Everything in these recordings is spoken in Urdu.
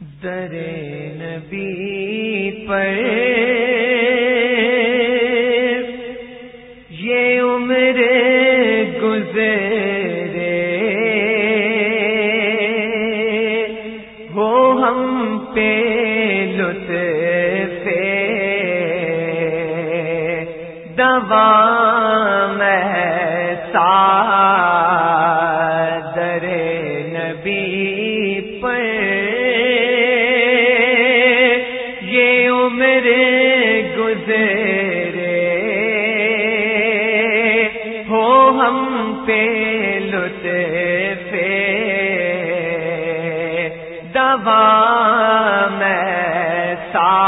در نبی پر یہ عمر گزرے ہو ہم پہ لطف دوا گزرے۔ ہو ہم پہ لطف دوا میں سا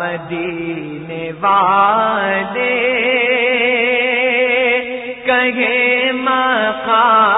مدینے والے۔ کہے مقامی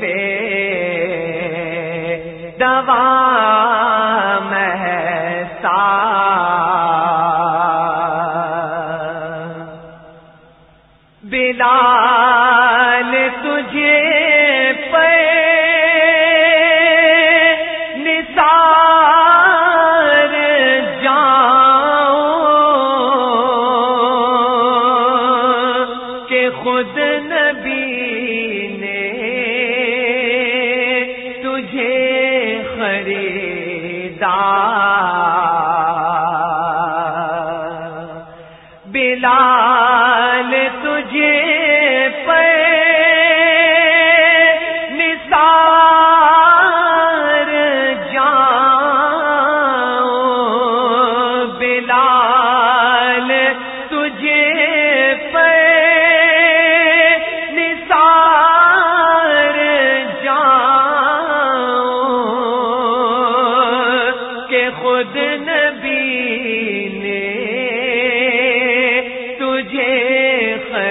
پہ دوا میں سا خریدا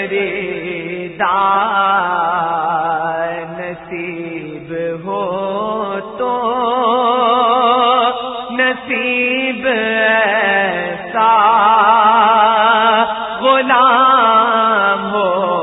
خریدا نصیب ہو تو نصیب ایسا غلام ہو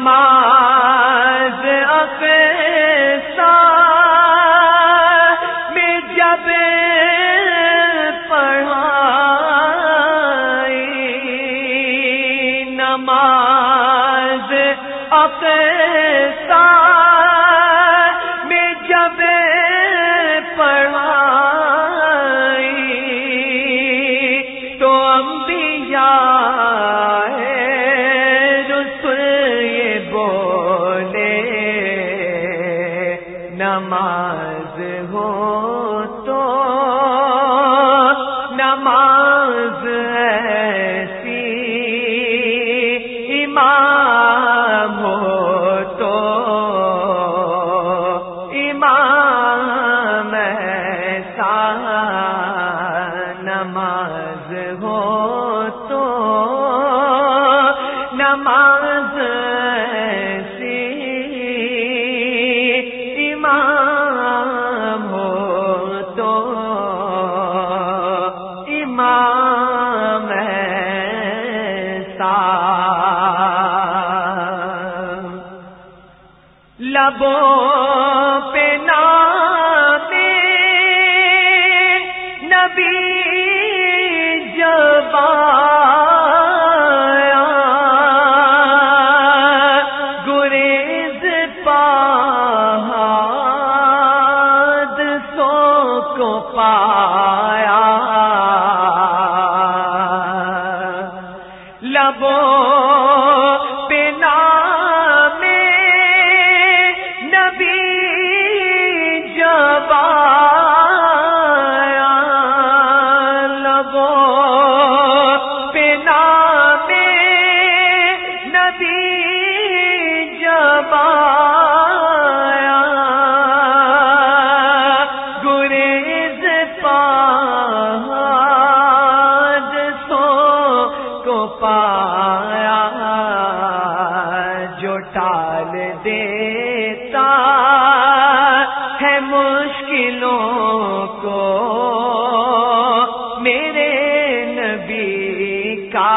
نماز میں نماز سی امام ہو تو امام سا لبو پا کا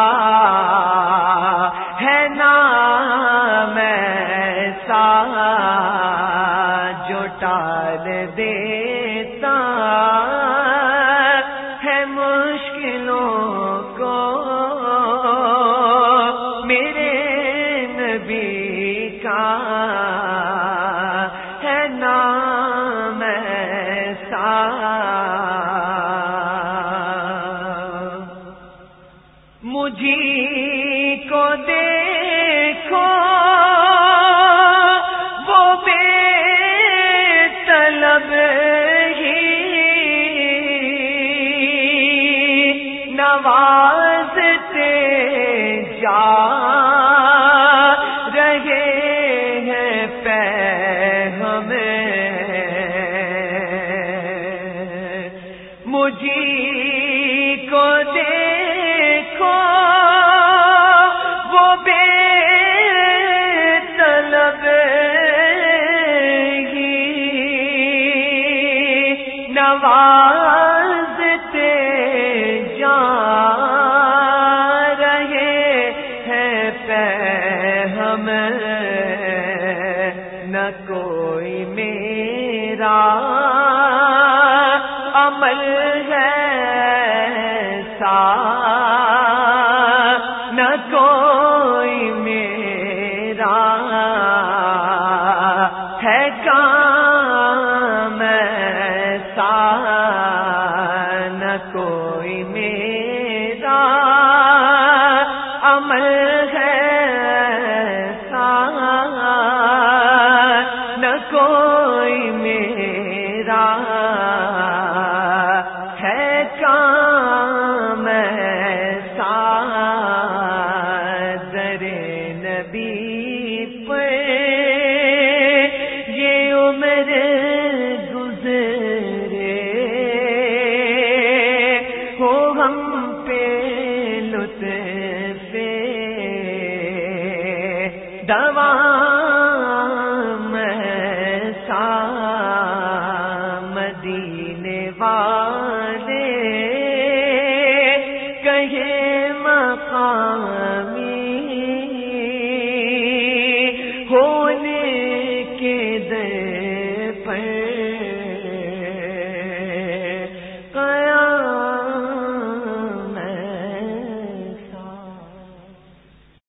مجھے کو دیکھو میرا والے